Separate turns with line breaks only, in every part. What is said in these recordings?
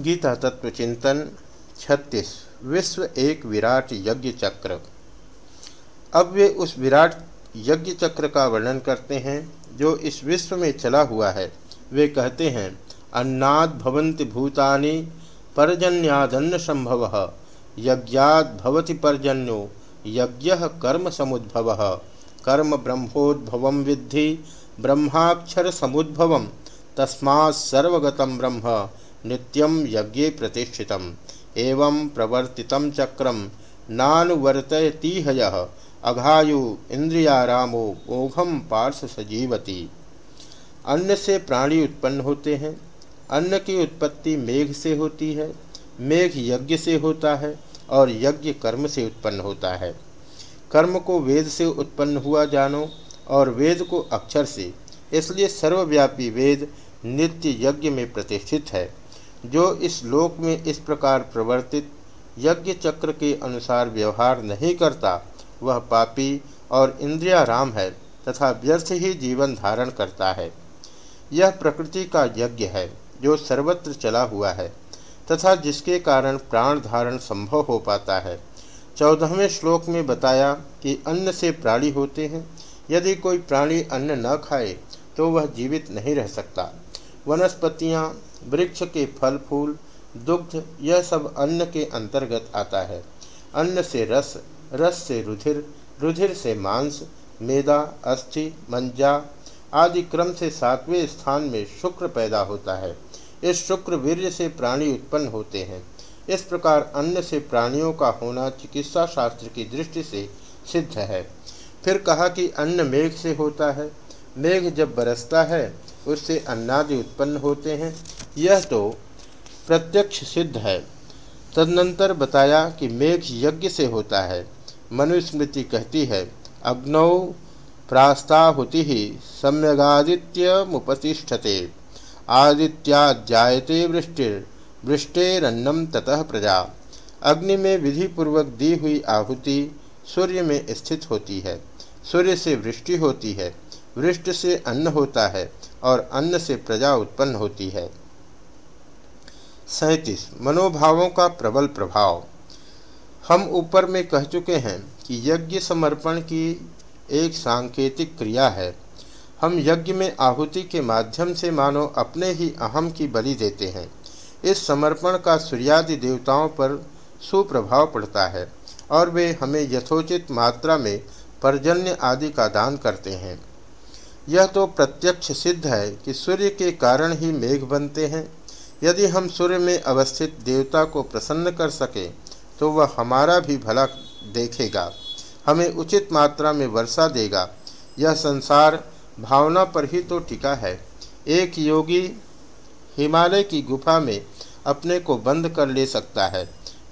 गीता तत्व चिंतन छत्तीस, विश्व एक विराट यज्ञ चक्र। अब वे उस विराट यज्ञ चक्र का वर्णन करते हैं, जो इस विश्व में चला हुआ है। वे कहते हैं, अन्नाद भवंति भूतानि पर्जन्यादन्न संभव, यज्ञाद भवति पर्जन्यो, यज्ञ कर्म समुद्भव। कर्म ब्रह्मोद्भव विद्धि ब्रह्माक्षर समुद्भव तस्मा सर्वगतम ब्रह्म। नित्यम यज्ञ प्रतिष्ठित एवं प्रवर्तित चक्रम नानुवर्तयतीह अघायु इंद्रियारामो मोघम पार्श्व सजीवती। अन्न से प्राणी उत्पन्न होते हैं। अन्न की उत्पत्ति मेघ से होती है। मेघ यज्ञ से होता है और यज्ञ कर्म से उत्पन्न होता है। कर्म को वेद से उत्पन्न हुआ जानो और वेद को अक्षर से। इसलिए सर्वव्यापी वेद नित्य यज्ञ में प्रतिष्ठित है। जो इस लोक में इस प्रकार प्रवर्तित यज्ञ चक्र के अनुसार व्यवहार नहीं करता, वह पापी और इंद्रियाराम है तथा व्यर्थ ही जीवन धारण करता है। यह प्रकृति का यज्ञ है, जो सर्वत्र चला हुआ है तथा जिसके कारण प्राण धारण संभव हो पाता है। चौदहवें श्लोक में बताया कि अन्न से प्राणी होते हैं। यदि कोई प्राणी अन्न न खाए तो वह जीवित नहीं रह सकता। वनस्पतियाँ वृक्ष के फल, फूल, दुग्ध, यह सब अन्न के अंतर्गत आता है। अन्न से रस रस से रुधिर रुधिर से मांस, मेदा, अस्थि, मंजा आदि क्रम से सातवें स्थान में शुक्र पैदा होता है। इस शुक्र वीर्य से प्राणी उत्पन्न होते हैं। इस प्रकार अन्न से प्राणियों का होना चिकित्सा शास्त्र की दृष्टि से सिद्ध है। फिर कहा कि अन्न मेघ से होता है। मेघ जब बरसता है, उससे अन्नादि उत्पन्न होते हैं। यह तो प्रत्यक्ष सिद्ध है। तदनंतर बताया कि मेघ यज्ञ से होता है। मनुस्मृति कहती है, अग्नौ प्रास्ताहुति ही सम्यगादित्य मुपतिष्ठते। आदित्याजायते वृष्टिर वृष्टेरन्नम ततः प्रजा। अग्नि में विधि पूर्वक दी हुई आहुति सूर्य में स्थित होती है। सूर्य से वृष्टि होती है। वृष्ट से अन्न होता है और अन्न से प्रजा उत्पन्न होती है। सैतीस, मनोभावों का प्रबल प्रभाव। हम ऊपर में कह चुके हैं कि यज्ञ समर्पण की एक सांकेतिक क्रिया है। हम यज्ञ में आहुति के माध्यम से मानो अपने ही अहम की बलि देते हैं। इस समर्पण का सूर्यादि देवताओं पर सुप्रभाव पड़ता है और वे हमें यथोचित मात्रा में पर्जन्य आदि का दान करते हैं। यह तो प्रत्यक्ष सिद्ध है कि सूर्य के कारण ही मेघ बनते हैं। यदि हम सूर्य में अवस्थित देवता को प्रसन्न कर सके तो वह हमारा भी भला देखेगा, हमें उचित मात्रा में वर्षा देगा। यह संसार भावना पर ही तो टिका है। एक योगी हिमालय की गुफा में अपने को बंद कर ले सकता है,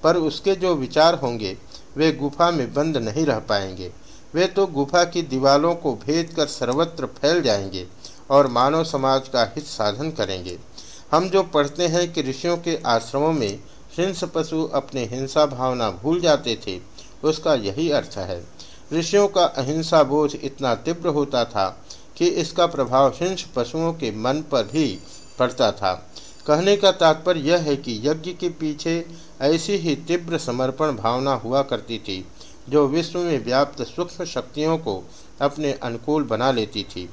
पर उसके जो विचार होंगे, वे गुफा में बंद नहीं रह पाएँगे। वे तो गुफा की दीवालों को भेद कर सर्वत्र फैल जाएँगे और मानव समाज का हित साधन करेंगे। हम जो पढ़ते हैं कि ऋषियों के आश्रमों में हिंस पशु अपने हिंसा भावना भूल जाते थे, उसका यही अर्थ है। ऋषियों का अहिंसा बोझ इतना तीव्र होता था कि इसका प्रभाव हिंस पशुओं के मन पर भी पड़ता था। कहने का तात्पर्य यह है कि यज्ञ के पीछे ऐसी ही तीव्र समर्पण भावना हुआ करती थी, जो विश्व में व्याप्त सूक्ष्म शक्तियों को अपने अनुकूल बना लेती थी।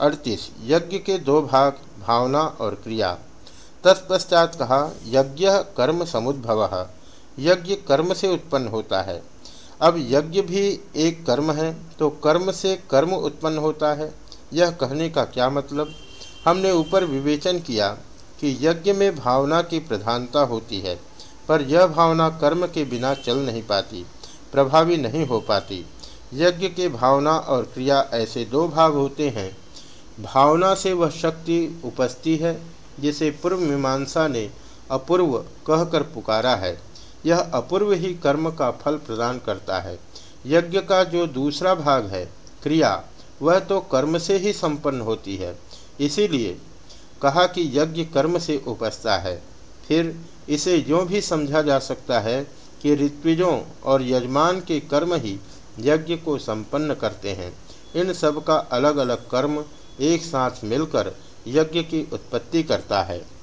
अड़तीस, यज्ञ के दो भाग, भावना और क्रिया। तत्पश्चात कहा, यज्ञ कर्म समुद्भव। यज्ञ कर्म से उत्पन्न होता है। अब यज्ञ भी एक कर्म है तो कर्म से कर्म उत्पन्न होता है। यह कहने का क्या मतलब? हमने ऊपर विवेचन किया कि यज्ञ में भावना की प्रधानता होती है, पर यह भावना कर्म के बिना चल नहीं पाती, प्रभावी नहीं हो पाती। यज्ञ के भावना और क्रिया ऐसे दो भाग होते हैं भावना से वह शक्ति उपस्थित है, जिसे पूर्व मीमांसा ने अपूर्व कहकर पुकारा है। यह अपूर्व ही कर्म का फल प्रदान करता है। यज्ञ का जो दूसरा भाग है, क्रिया, वह तो कर्म से ही संपन्न होती है। इसीलिए कहा कि यज्ञ कर्म से उपजता है। फिर इसे यूँ भी समझा जा सकता है कि ऋत्विजों और यजमान के कर्म ही यज्ञ को संपन्न करते हैं। इन सब का अलग अलग कर्म एक साथ मिलकर यज्ञ की उत्पत्ति करता है।